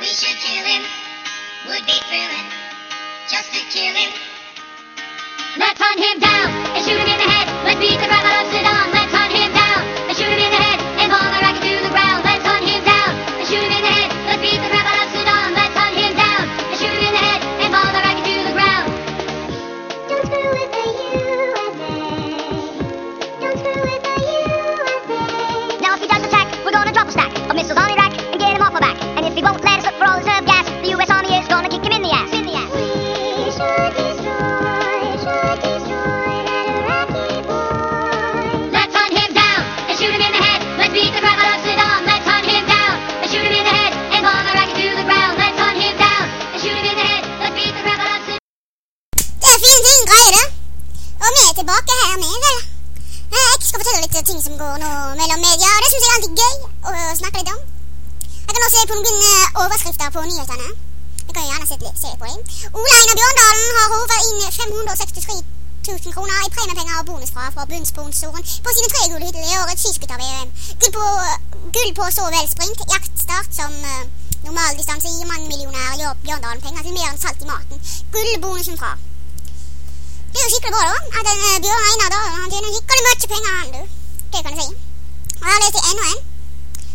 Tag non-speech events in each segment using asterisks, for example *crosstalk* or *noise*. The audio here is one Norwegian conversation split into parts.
We should kill him. Would be thrilling. Just to kill him. Let's hunt him down and shoot him in the head. Let's beat the crap out of tilbake her med, vel. Eh, Jeg skal fortelle litt ting som går nå mellom media, det syns jeg er alltid gøy å snakke litt om. Jeg kan også se på noen eh, overskrifter på nyhetene. Jeg kan jeg gjerne se se på dem. Ole Einar Bjørndalen har håva inn 563 000 kroner i premiepenger og bonuskrav fra bunnsponsoren på sine tre gull hittil i årets skiskytter-VM. Gull gull på så vel sprint, jaktstart som uh, normaldistanse gir mangemillionær Bjørndalen penger til mer enn salt i maten. Gullbonusen fra det er jo skikkelig bra, da. At Bjørn Einar da, han tjener skikkelig mye penger, han, du. Det kan jeg si. Og jeg har lest enda en.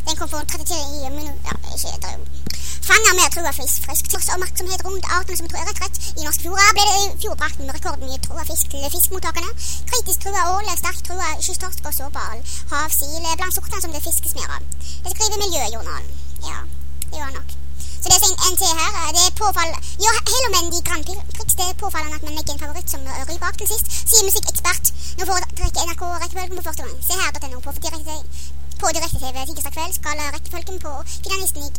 Den kom for 33 minutter Ja, ikke er Fanger med trua fisk. Frisk tross oppmerksomhet rundt artene som trår rett I norske fjorder ble det i fjor brakt med rekordmye trua fisk til fiskemottakene. Kritisk trua ål, sterkt trua kysttorsk og sårbal. Havsil er blant sortene som det fiskes mer av. Det skriver Miljøjournalen. Ja, det gjør han nok. Så det er en, til her. eh, Det er påfall... Jo, heller men de Grand Prix. Det er påfallende at man legger en favoritt som eh, ryker bak til sist, sier musikkekspert. Nå foretrekker NRK rekkefølgen på første gang. Se her.no på direkte på direkte-TV tirsdag kveld skal rekkefølgen på finalisten i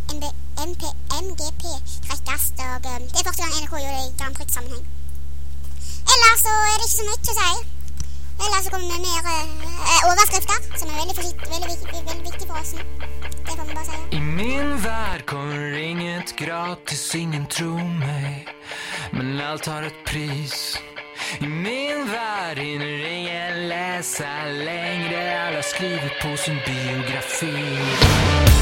MGP trekkes. Og eh, det er første gang NRK gjør det i Grand Prix-sammenheng. Ellers så er det ikke så mye å si. Ellers så kommer med mer eh, overskrifter, som er veldig, veldig, veldig, veldig viktig for oss nå. Det får vi bare si. I min vær kommer inget gratis, ingen tror meg. Men alt har et pris I min vær hinner ingen läsa längre Alla skriver på sin biografi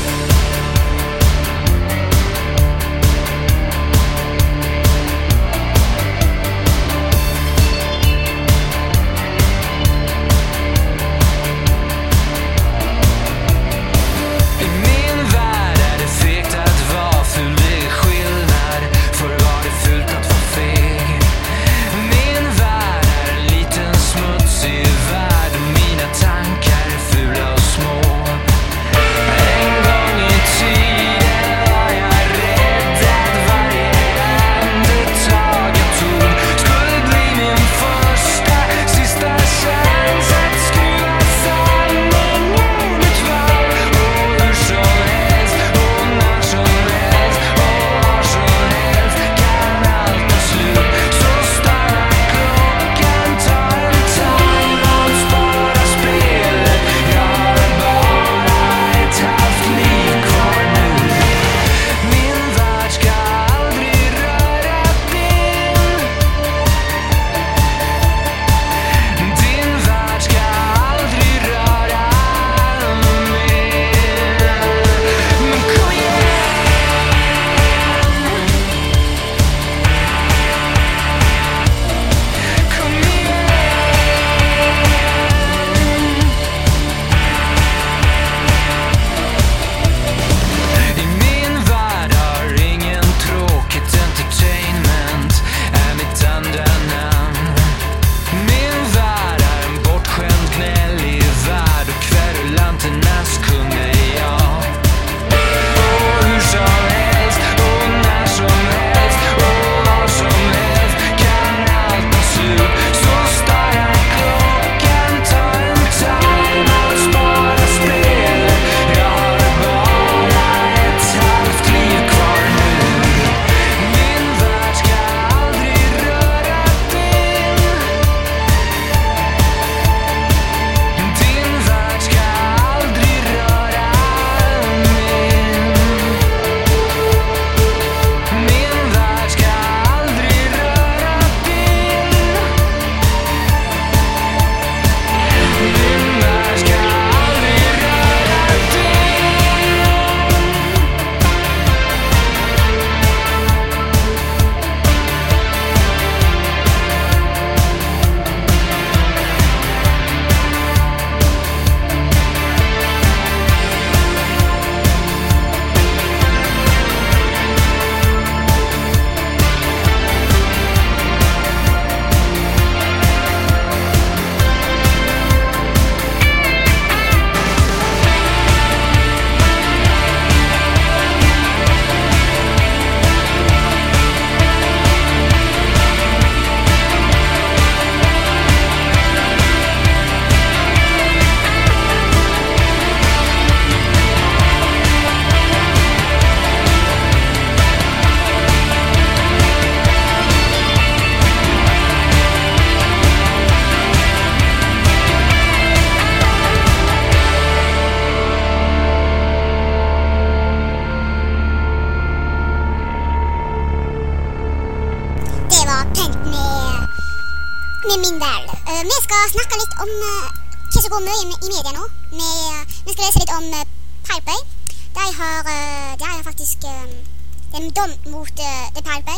det er en dom mot Pirate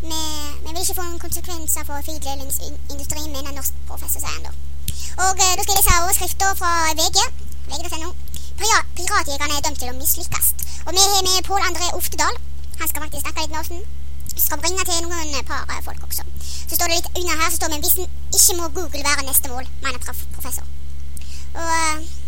Vi, vi vil ikke få noen konsekvenser for fildelingsindustrien, mener norsk professor, sier han da. Og eh, da skal jeg lese overskrifta fra VG. VG.no. Piratjegerne er dømt til å mislykkes. Og vi har med Pål André Oftedal. Han skal faktisk snakke litt med oss. Vi skal bringe til noen eh, par eh, folk også. Så står det litt under her, så står det hvis en ikke må Google være neste mål, mener professor. Og, eh,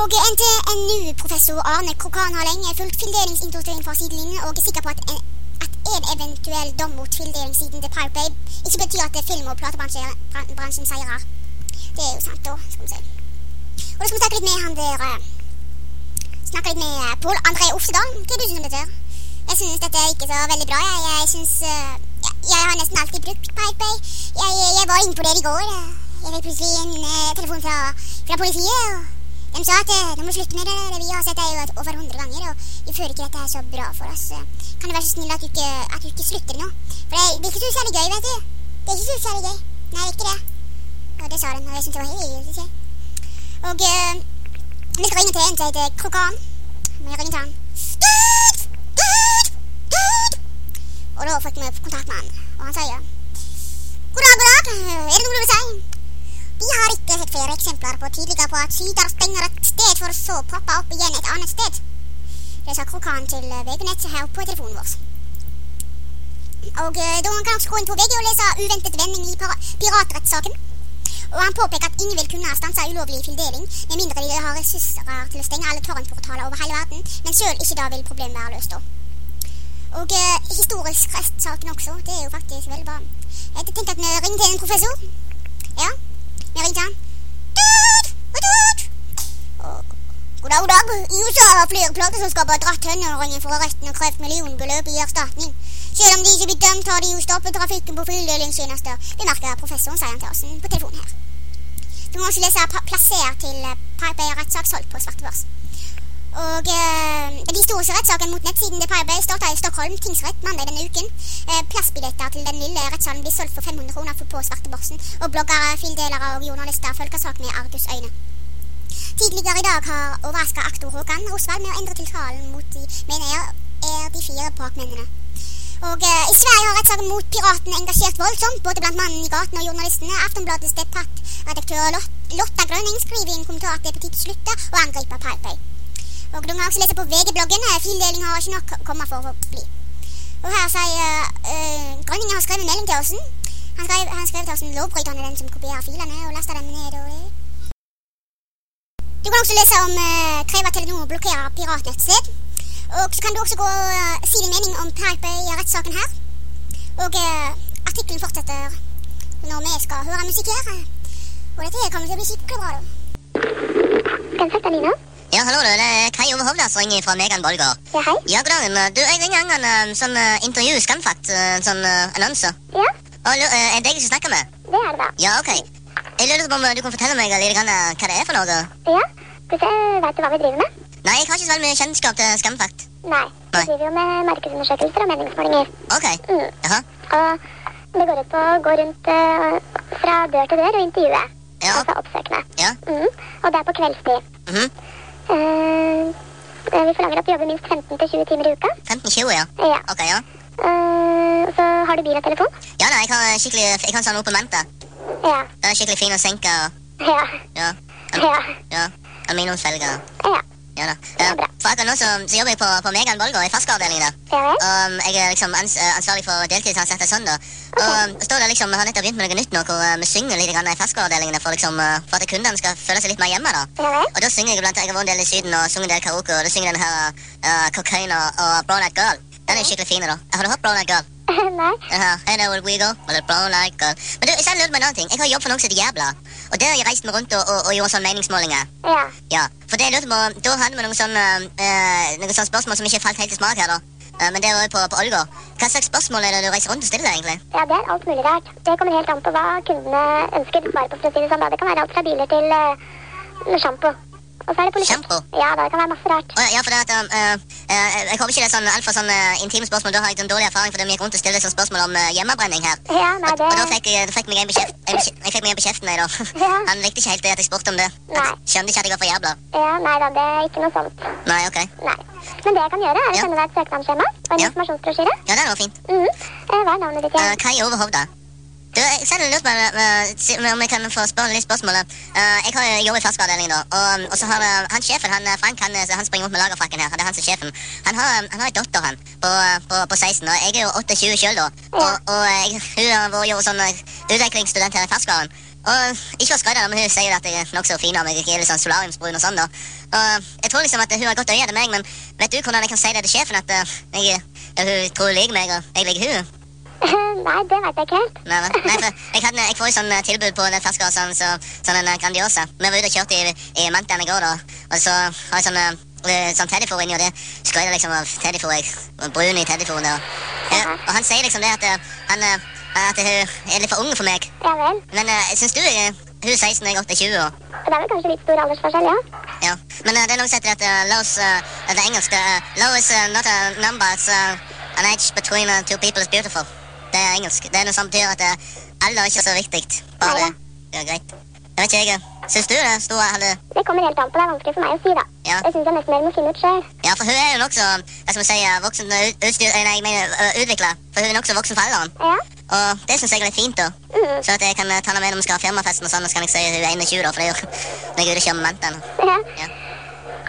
og NTNU-professor Arne Krokan har lenge fulgt fildelingsindustrien fra sidelinjen og er sikker på at en, at en eventuell dom mot filderingssiden til Pirate Bay ikke betyr at film- og platebransjen bran- seirer. Det er jo sant, da, skal vi. Og da skal vi snakke litt med han der eh, Snakke litt med eh, Pål André Ofsedal. Hva syns du om dette? Jeg syns dette er ikke så veldig bra. Jeg, jeg syns eh, jeg, jeg har nesten alltid brukt Pirate Bay. Jeg, jeg, var inne på det i går. Jeg fikk plutselig en telefon fra, fra politiet. og De sa at eh, de må slutte med det. det vi har sett det jo over 100 ganger. Og vi føler ikke dette er så bra for oss. Eh, Kan du være så snill at du ikke, at du ikke slutter nå? For det, det er ikke så særlig gøy, vet du. Det er ikke så særlig gøy. Nei, det er ikke det. Og det sa den, og jeg syntes det var helt hyggelig. Og eh, vi skal ringe til en som heter Krokan. Vi ringer til han. Og da fikk vi kontakt med han, og han sier God dag, god dag. Er det noe du vil si? Vi har ikke sett flere eksempler på tidligere på at syder stenger et sted for å så poppe opp igjen et annet sted. Det sa Krokan til VG-nett her på telefonen vår. Og eh, da kan også gå inn på VG og lese uventet vending i piratrettssaken. Og han påpeker at ingen vil kunne stanse ulovlig fildeling med mindre de har ressurser til å stenge alle torrentportaler over hele verden, men sjøl ikke da vil problemet være løst. da. Og eh, historisk rettssaken også. Det er jo faktisk veldig bra. Jeg tenkte at vi ringer til en professor. Ja, vi ringer. Tut! Tut! God dag, god dag. I USA har flere plateselskaper dratt tenåringen for retten og krevd millionbeløp i erstatning. Selv om de ikke blir dømt, har de jo stoppet trafikken på fildelingstjenester, bemerker professoren, sier han til oss på telefonen her. Du må også lese plassert plasser til Pipe Bay solgt på Svarte Børs. Og eh, de store rettssaken mot nettsiden The Pirate Bay starta i Stockholm tingsrett mandag denne uken. Eh, plassbilletter til den lille rettssalen blir solgt for 500 kroner på svartebørsen, og bloggere, fildelere og journalister følger saken med argusøyne. Tidligere i dag har overraska aktor Håkan Rosvald med å endre tiltalen mot de mener er de fire bakmennene. Og eh, I Sverige har rettssaken mot piratene engasjert voldsomt, både blant mannen i gaten og journalistene. Aftonbladets debattredaktør Lot Lotta Grønning skriver i en kommentar at det er på tide å slutte å angripe Pirate Bay. Og du kan også lese på VG-bloggen. eh, Fildeling har ikke nok kommet for å bli. Og her sier uh, Grønning har skrevet melding til oss. Han skrev, han skrev til oss en lovbrytende den som kopierer filene og laster dem ned. og... eh. Du kan også lese om uh, krever Telenor å blokkere piratnettsted. Og så kan du også gå og si din mening om Taipei i rettssaken her. Og uh, artikkelen fortsetter når vi skal høre musikk her. Og dette kommer til å bli skikkelig bra. da. Kan i Alina? Ja, hallo, du. Det er Kai Ove Hovda som ringer fra Megan Bolger. Ja, hei. Ja, god dagen. Du, jeg ringer angående um, sånn uh, intervju, Skamfakt, uh, sånn uh, annonse. Ja, Og uh, er det jeg som snakker med? det er det da. Ja, ok. Jeg lurer på om du kan fortelle meg litt grann, uh, hva det er for noe? Ja, du ser, vet du hva vi driver med? Nei, jeg har ikke så veldig mye kjennskap til Skamfakt. Nei, vi Nei. driver jo med markedsundersøkelser og meningsmålinger. Ok. Mm. Jaha. Og det går ut på å gå rundt eh, fra dør til dør og intervjue. Ja. Altså oppsøkende. Ja. Mm. Og det er på kveldstid. Mm Eh, eh, vi forlanger at du jobber minst 15-20 timer i uka. 15-20, ja. Ja. Ok, ja. Uh, så har du bil og telefon? Ja, da, jeg har skikkelig, jeg har sånn Opel Manta. Ja. Den er skikkelig fin å senke, og Ja. ja. Ja. Ja. Aluminiumsfelger. Ja. Ja da. Ja, bra. for akkurat nå så, så jobber jeg på, på Megan Bolgar i. Ja? Um, jeg er liksom ans eh, ansvarlig for deltidsansatte sånn, da. Og um, står der liksom, har nettopp begynt med noe nytt nå, hvor uh, vi synger litt grann i ferskeavdelingene for, liksom, uh, for at kundene skal føle seg litt mer hjemme. da. Ja? Og da synger jeg blant annet, Jeg har vært en del i Syden og sunget en del karaoke, og da synger jeg den her uh, Cocaine og, og Brown Eyed Girl. Den er skikkelig fin. da. Har du hørt Brown Eyed Girl? *laughs* Nei. Uh, hey, there where we go, with a brown eyed girl. Men du, jeg lurer på en annen ting. Jeg har jobb for noen som heter Jævla. Og der har jeg reist meg rundt og, og, og gjorde sånne meningsmålinger. Ja. Ja, for det jeg lurte på, Da hadde vi noen sånne, eh, noen sånne spørsmål som ikke falt helt i smak her. da. Eh, men det var jo på, på Olga. Hva slags spørsmål er det du reiser rundt og stiller? deg, egentlig? Ja, det er alt mulig rart. Det kommer helt an på hva kundene ønsker svar på. for å si Det sånn da. Det kan være alt fra biler til uh, sjampo. Og så er det politikk. Shampoo? Ja da, det kan være masse rart. Oh, ja, for det at, um, uh, Jeg håper ikke det er sånn altfor sånn, uh, intime spørsmål. Da har jeg sånn dårlig erfaring for vi gikk rundt og stilte sånn spørsmål om hjemmebrenning her. Ja, nei, det og da fikk jeg, da fikk meg en bekjeft, bekje- jeg fikk meg en på kjeften. Jeg, da. *laughs* Ja. Han likte ikke helt det at jeg spurte om det. Nei. Skjønte ikke at jeg var for jævla. Ja, nei da, det er ikke noe sånt. Nei, ok. Nei. Men det jeg kan gjøre, er å sende deg et søknadsskjema og en Ja. informasjonsbrosjyre. Ja, det var fint. Mm. Hva er navnet ditt igjen? Kai Ove Hovda. Du, jeg selv lurt på uh, om jeg kan få spørre litt spørsmål. Uh, jeg har jo jobbet i ferskvareavdelingen, da. Og, um, og så har uh, han sjefen, han, uh, Frank, han, han springer rundt med lagerfrakken her. Det er han som er sjefen. Han har, um, han har en datter, han, på, på, på 16. Og jeg er jo 28 sjøl, da. Og, og jeg, hun har vært jo sånn utviklingsstudent utvekslingsstudent her i ferskvaren. Og ikke for skryte, men hun sier at jeg er nokså fin av meg. Jeg er litt sånn solariumsbrun og sånn, da. Og jeg tror liksom at hun har godt øye til meg, men vet du hvordan jeg kan si det til sjefen? At jeg, hun tror hun liker meg, og jeg liker hun? *laughs* Nei, det vet jeg ikke helt. Nei. Nei, for jeg, hadde, jeg får jo sånn eh, tilbud på ferskvare, sånn, så, sånn en eh, Grandiosa. Vi var ute og kjørte i, i Mantan i går, da. Og så har jeg sånn, eh, sånn teddyfòr inni, og det skrøyter liksom av teddyfòr. Brun i teddyfòren. Og, ja, og han sier liksom det at han at hun er litt for ung for meg. Ja vel. Men uh, syns du uh, hun er 16 og jeg er 28 år? Det er vel kanskje litt stor aldersforskjell, ja? Ja. Men uh, det er noe som heter at uh, low is, eh, det engelske engelsk. det er, low is uh, not a number, it's uh, an age between uh, two people is beautiful. Det er engelsk. Det er noe som betyr at uh, alder er ikke så viktig. Bare Ja. greit. Jeg vet ikke, jeg. Syns du det? Sto, eller? Det kommer helt an på. Det er vanskelig for meg å si, da. Ja. Jeg syns jeg nesten dere må finne ut sjøl. ja, for hun er jo nokså hva skal man si, uh, voksen, uh, utstyr, eh, nei, jeg mener uh, utvikla. For hun er nokså voksen for alderen. Ja. Og det syns jeg er litt fint, da. Mhm. Så at jeg kan uh, ta henne med når vi skal ha firmafesten og sånn, og så kan jeg si hun er 21, da, for det er jo når jeg er ute og kjører med ja. Ja.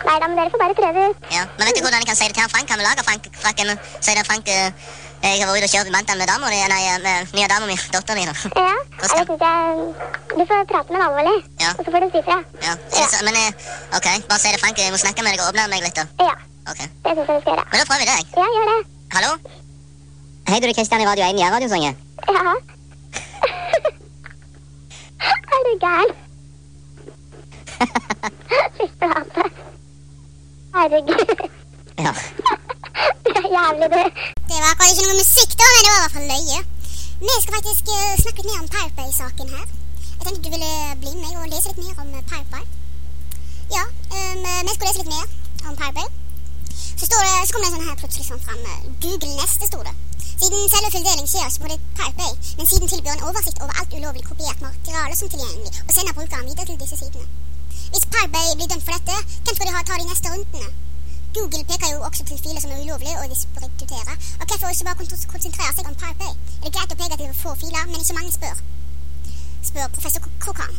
Nei da, men dere får bare prøve ut. Ja, Men vet du hvordan jeg kan si det til han Frank? Kan vi lage Frank, frakken. Si det, Frank, eh, jeg har vært ute og kjørt mandag med dama di, nei, eh, med nye dama mi, dattera mi. Ja. Jeg syns jeg Du får prate med dama, alvorlig, Ja. og så får du si fra. Ja, ja. men eh, ok, bare si det, Frank. Jeg må snakke med deg og åpne meg litt. da. Ja. Ok, Det syns jeg vi skal gjøre. Men da prøver vi det. jeg. Ja, gjør det. Hallo? Hei, du er Kristian i Radio 1 i radiosangen. Ja. *laughs* er du gæren? *laughs* Fy flate. Herregud. Ja. *laughs* Du er jævlig, du. Akkurat ikke noe musikk, da, men det var i hvert fall løye. Vi skal faktisk eh, snakke litt mer om Pirate Bay-saken her. Jeg tenkte du ville bli med og lese litt mer om eh, Ja, um, vi skal lese litt mer om Pirate Så, det, så kom det en sånn her plutselig sånn fram. Google neste, sto det. Siden selve tildeling skjer ikke på Pirate men siden tilbyr en oversikt over alt ulovlig kopiert materiale som tilgjengelig, og sender brukeren videre til disse sidene. Hvis Pirate blir dømt for dette, hvem skal de ha ta de neste rundene? Google peker jo også til filer som er ulovlige og distributerer. Og hvorfor ikke bare kon- konsentrere seg om Pirate? Er det greit å peke til få filer, men ikke mange spør? Spør professor Krokan.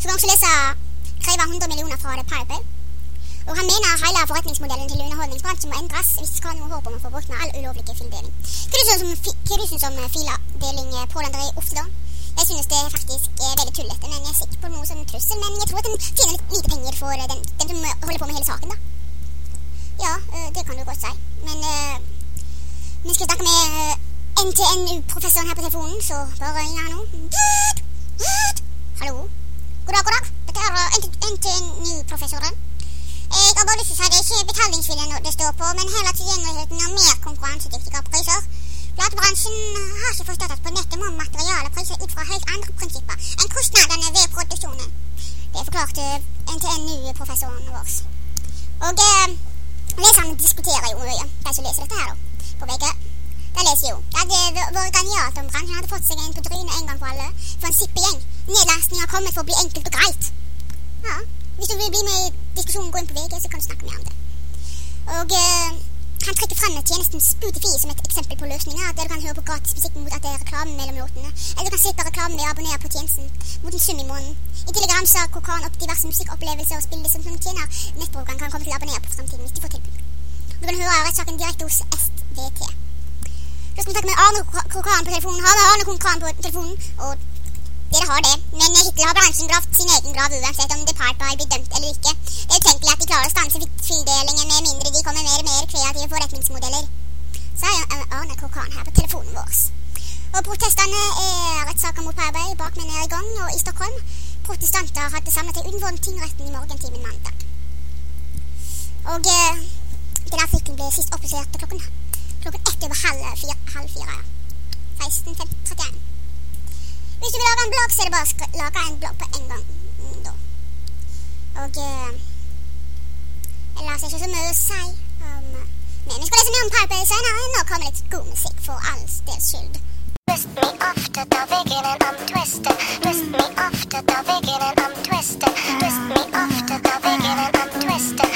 Så kan også lese krever 100 millioner fra det Pirate. Og han mener hele forretningsmodellen til underholdningsbransjen må endres hvis vi skal ha noe håp om å få med all ulovlig fildeling. Hva du synes om, fi- du synes om filedeling på i Ofte, da? Jeg synes det faktisk er veldig tullete, men jeg er ikke på noe som trussel. Men jeg tror at den tjener litt lite penger for eh, den, den som eh, holder på med hele saken, da. Ja, eh, det kan du godt si. Men eh, vi skal snakke med eh, NTNU-professoren her på telefonen, så bare ring her nå. Hallo? God dag, god dag. Dette er eh, NTNU-professoren. Jeg har bare lyst til å si det er ikke betalingsviljen det står på, men heller tilgjengeligheten av mer konkurransedyktige priser. Platebransjen har ikke forstått at på nettet må materialepriser ut fra helt andre prinsipper enn kostnadene ved produksjonen. Det forklarte NTNU-professoren vår. Og eh, leserne diskuterer jo mye, de som leser dette her, da, på VG. De leser jo. Det hadde vært genialt om bransjen hadde fått seg en på trynet en gang for alle. For en sippegjeng. Nedlastning har kommet for å bli enkelt og greit. Ja, hvis du vil bli med i diskusjonen, gå inn på VG, så kan du snakke mer om det. Og eh, han trekker frem tjenesten Spotify som et eksempel på løsninger. der du kan høre på gratis musikk mot at det er reklame mellom låtene. Eller du kan slippe reklame ved å abonnere på tjenesten mot en sum i måneden. I tillegg ramser Kokan opp diverse musikkopplevelser og spiller som tjener nettbrukeren kan komme til å abonnere på fremtiden hvis de får tilbud. Du kan høre rettssaken direkte hos SVT. Så skal vi snakke med Arne Krokan på telefonen. Har Arne Krokan på telefonen? Og dere har det, men hittil har bransjen gravd sin egen grav uansett om Departbar blir dømt eller ikke. Det er utenkelig at de klarer å stanse fildelingen med mindre de kommer med mer kreative forretningsmodeller. Sa Arne Kokan her på telefonen vår. Og protestene er rettssaker mot Parberg. Bakmenn er i gang, og i Stockholm protestanter hadde samlet seg utenfor tingretten i morgentimen mandag. Og eh, den artikkelen ble sist oppdatert klokken, klokken ett over halv fire. Halv fire ja. 16.31. Hvis du vil lage en blogg, så er det bare å lage en blogg på en gang. mm, Da. Og eh, ellers er det ikke så mye å si eh, Men vi skal lese mer om Bay senere. Nå kommer litt god musikk for all dels skyld. Twist me off to the beginning, I'm twisted. Twist me off to the beginning, I'm twisted. Twist me off to the beginning, I'm twisted.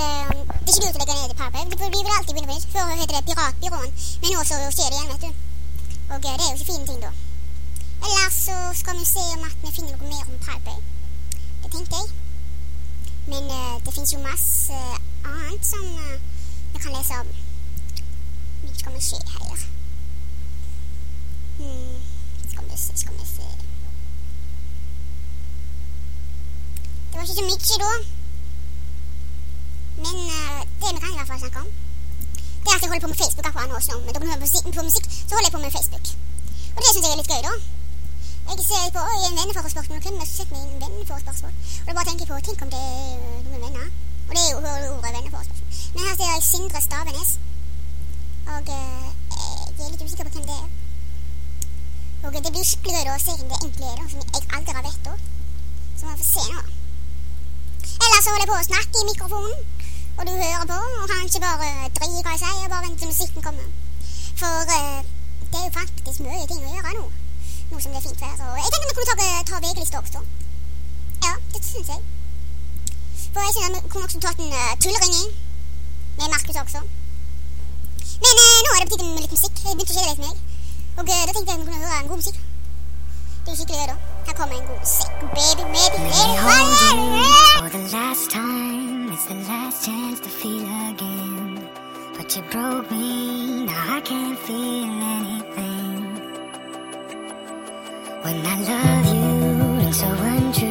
Eh, det er ikke lurt å legge ned Bay. Vi vi vil alltid begynne på nytt. Før heter det Piratbyråen, men nå så skjer det igjen, vet du. Og eh, det er jo ikke fine ting, da. Ellers så skal vi se om at vi finner noe mer om Pirate Det tenkte jeg. Men uh, det finnes jo masse annet som eh, vi kan lese om. Nå skal vi se her. Hmm, skal vi se, skal vi se Det var ikke så mye da. Men eh, det vi kan i hvert fall snakke om, det er at jeg holder på med Facebook akkurat nå. også. Men dere på, musikk- på musikk, så holder jeg på med Facebook. Og det syns jeg er litt gøy, da. Jeg ser på oi, en venneforespørsmål, og hvem er det som setter meg i en venneforespørsmål? Og da bare tenker jeg på, tenk om det er noen venner. Og det er jo ordet spørsmål. Men her ser jeg Sindre Stavenes. Og eh, jeg er litt usikker på hvem det er. Og det blir skikkelig gøy da å se hvem det egentlig er, da, som jeg aldri har vært da. Så man får se nå. Ellers holder jeg på å snakke i mikrofonen, og du hører på, og kanskje bare driter hva jeg sier, bare venter til musikken kommer. For eh, det er jo faktisk mye ting å gjøre nå, nå som det er fint vær. Og jeg tenkte vi kunne ta, ta VG-lista også. Ja, det syns jeg. For jeg synes vi kunne også tatt en uh, tulleringing med Markus også. Men eh, nå er det på tide med litt musikk. Jeg begynte å kjede litt meg. Og eh, da tenkte jeg vi kunne høre en god musikk. Det er jo skikkelig gøy, da. Her kommer en god musikk. Baby, baby, baby. me It's the last chance to feel again. But you broke me, now I can't feel anything. When I love you, it's so untrue.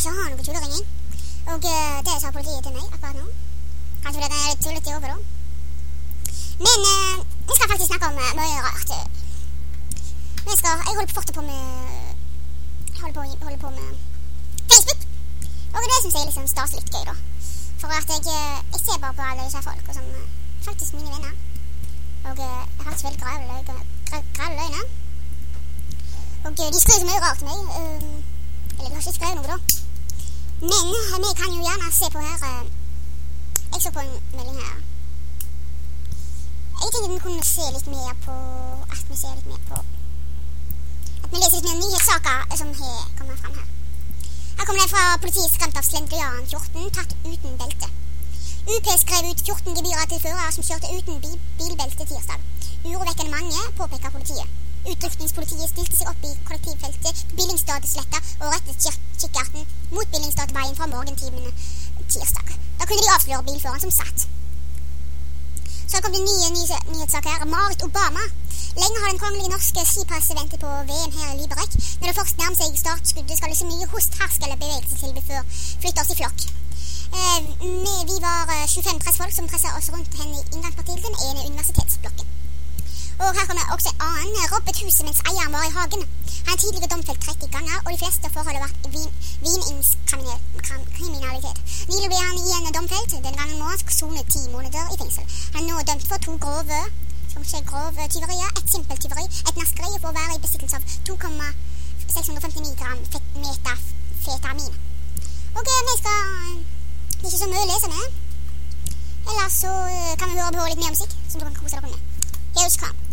Ikke ha noen tulleringing. Og eh, det sa politiet til meg akkurat nå. Kanskje fordi jeg er litt tullete i hodet, da. Men eh, vi skal faktisk snakke om eh, mye rart. Vi skal, jeg holder fortet på med Jeg holder på, holder på med Facebook. Og det syns jeg er liksom sånn staselig gøy, da. For at jeg, eh, jeg ser bare på alle disse folka som eh, faktisk mine venner. Og eh, jeg har faktisk veldig grave løgner. Og eh, de skriver så mye rart til meg. eh, eller de har ikke skrevet noe, da. Men vi kan jo gjerne se på her Jeg så på en melding her. Jeg tenkte vi kunne se litt mer på At vi ser litt mer på At vi leser litt mer nyhetssaker som har kommet fram her. Her kommer det fra politiet skremt av slendrian 14, tatt uten belte. UP skrev ut 14 gebyrer til førere som kjørte uten bilbelte tirsdag. Urovekkende mange, påpeker politiet. Utrykningspolitiet stilte seg opp i kollektivfeltet på Billingstadsletta og rettet kikkerten mot Billingstadveien fra morgentimene tirsdag. Da kunne de avsløre bilføreren som satt. Så kom det nye ny nyhetssaker her. Marit Obama. Lenge har den kongelige norske skipasset ventet på VM her i Liberec. Når det først nærmer seg startskuddet, skal det så mye host, hersk eller bevegelsestilbud før flytter oss i flokk. Eh, vi var eh, 25 pressfolk som pressa oss rundt henne i inngangspartiet til den ene universitetsblokken. Og her kommer også en annen. Robbet huset mens eieren var i hagen. Han er tidligere domfelt 30 ganger, og de fleste forhold har vært vin, vininskriminalitet. Nylig ble han igjen domfelt. Denne gangen må han sone ti måneder i fengsel. Han er nå dømt for to grove som skjer grove tyverier, et simpelt tyveri, et naskeri for å være i besittelse av 2,659 gram fet, metafetamin. Eh, vi skal Det er ikke så mye å lese med. Ellers så eh, kan vi høre på litt mer musikk, som du kan kose dere med. Here's Kram.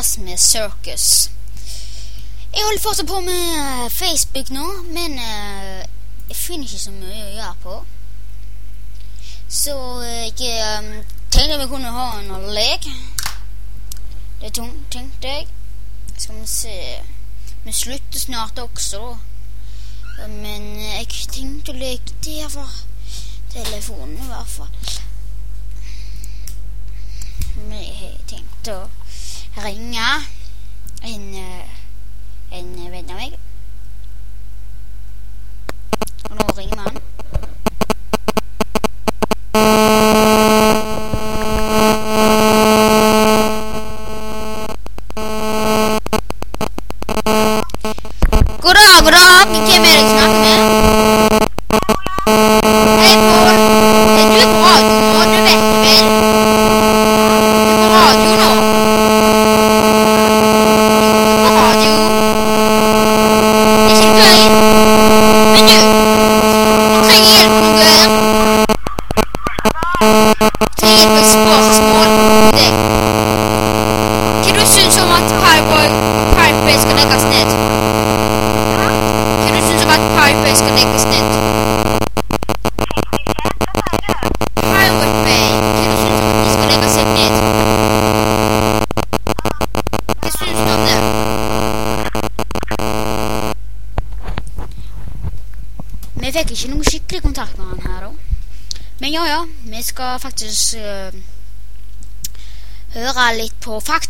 Britney med Circus. Jeg holder fortsatt på med eh, Facebook nå, men eh, jeg finner ikke så mye å gjøre på. Så eh, jeg eh, tenkte vi kunne ha en lek. Det tenkte jeg. Skal vi se Vi slutter snart også, da. Men jeg tenkte å leke der for telefonen, i hvert fall. Vi har tenkt å ringe en, eh, en venn av meg. Og nå ringer vi han. God dag, god dag. Hvem er det jeg snakker med? Hei, Pål. Er du på radioen nå? Høre